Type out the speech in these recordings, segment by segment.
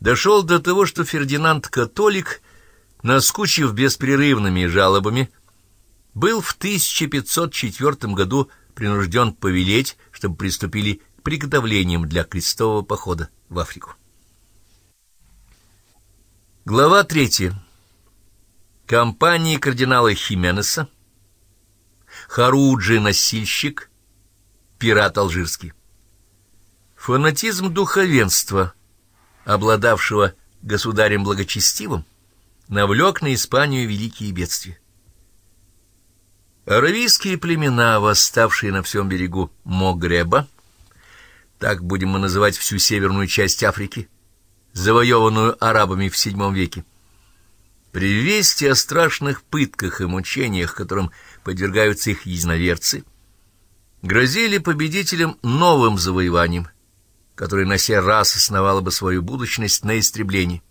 дошел до того, что Фердинанд Католик, наскучив беспрерывными жалобами, был в 1504 году принужден повелеть, чтобы приступили к приготовлениям для крестового похода в Африку. Глава третья. Компании кардинала Хименеса, Харуджи-носильщик, пират алжирский. Фанатизм духовенства, обладавшего государем благочестивым, навлек на Испанию великие бедствия. Аравийские племена, восставшие на всем берегу Могреба, так будем мы называть всю северную часть Африки, завоеванную арабами в VII веке, при вести о страшных пытках и мучениях, которым подвергаются их единоверцы, грозили победителям новым завоеванием, которое на сей раз основало бы свою будущность на истреблении.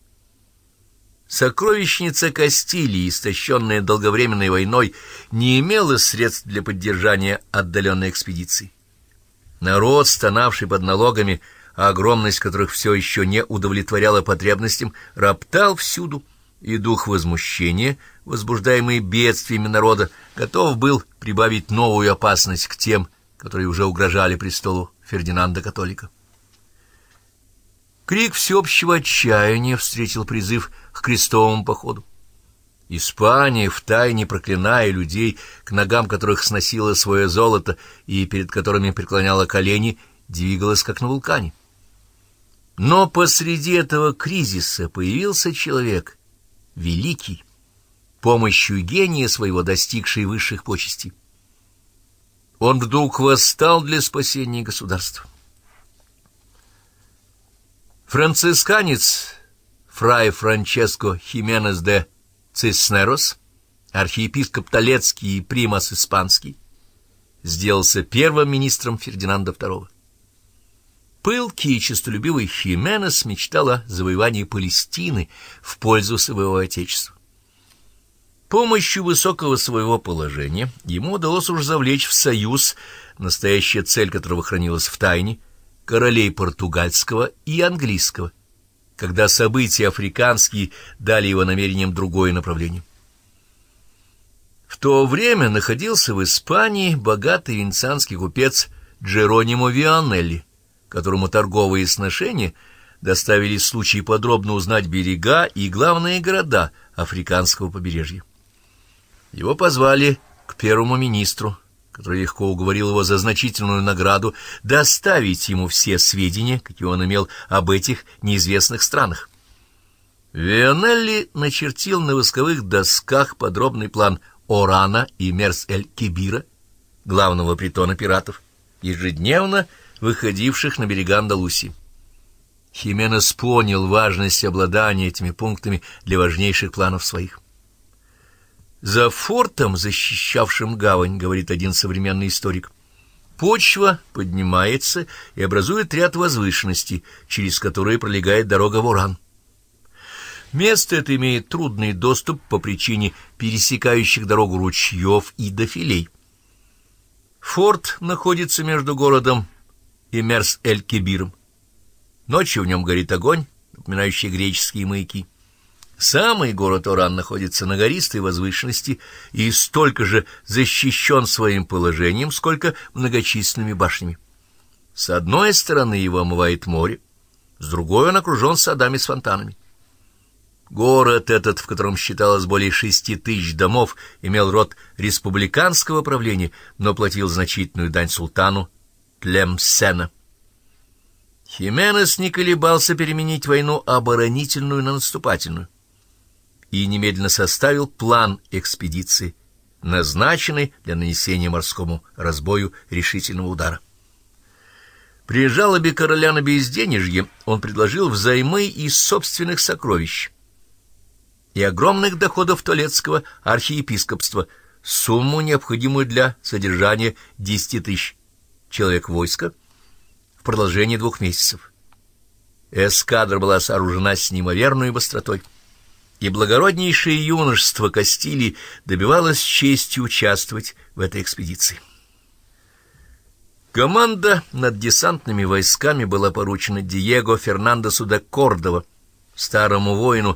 Сокровищница Кастилии, истощенная долговременной войной, не имела средств для поддержания отдаленной экспедиции. Народ, стонавший под налогами, огромность которых все еще не удовлетворяла потребностям, роптал всюду, и дух возмущения, возбуждаемый бедствиями народа, готов был прибавить новую опасность к тем, которые уже угрожали престолу Фердинанда Католика. Крик всеобщего отчаяния встретил призыв к крестовому походу. Испания, втайне проклиная людей, к ногам которых сносила свое золото и перед которыми преклоняла колени, двигалась как на вулкане. Но посреди этого кризиса появился человек, великий, помощью гения своего достигший высших почестей. Он вдруг восстал для спасения государства. Францисканец фрай Франческо Хименес де Циснерос, архиепископ Толецкий и примас Испанский, сделался первым министром Фердинанда II. Пылкий и честолюбивый Хименес мечтал о завоевании Палестины в пользу своего отечества. Помощью высокого своего положения ему удалось уж завлечь в союз, настоящая цель которого хранилась в тайне, королей португальского и английского, когда события африканские дали его намерениям другое направление. В то время находился в Испании богатый венецианский купец Джеронимо Вианелли, которому торговые сношения доставили случай подробно узнать берега и главные города африканского побережья. Его позвали к первому министру, который легко уговорил его за значительную награду доставить ему все сведения, какие он имел об этих неизвестных странах. Вионелли начертил на восковых досках подробный план Орана и Мерс-эль-Кибира, главного притона пиратов, ежедневно выходивших на берега Андалусии. Хименес понял важность обладания этими пунктами для важнейших планов своих. За фортом, защищавшим гавань, говорит один современный историк, почва поднимается и образует ряд возвышенностей, через которые пролегает дорога в Уран. Место это имеет трудный доступ по причине пересекающих дорогу ручьев и дофилей. Форт находится между городом и Мерс-эль-Кебиром. Ночью в нем горит огонь, напоминающий греческие маяки. Самый город Оран находится на гористой возвышенности и столько же защищен своим положением, сколько многочисленными башнями. С одной стороны его омывает море, с другой он окружен садами с фонтанами. Город этот, в котором считалось более шести тысяч домов, имел род республиканского правления, но платил значительную дань султану Тлемсена. Хименес не колебался переменить войну оборонительную на наступательную и немедленно составил план экспедиции, назначенный для нанесения морскому разбою решительного удара. При жалобе короля на безденежье он предложил взаймы из собственных сокровищ и огромных доходов Толецкого архиепископства сумму, необходимую для содержания десяти тысяч человек войска в продолжении двух месяцев. Эскадра была сооружена с неимоверной быстротой и благороднейшее юношество Кастилии добивалось чести участвовать в этой экспедиции. Команда над десантными войсками была поручена Диего Фернандесу де Кордова, Старому воину